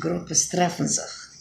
Gruppen treffen.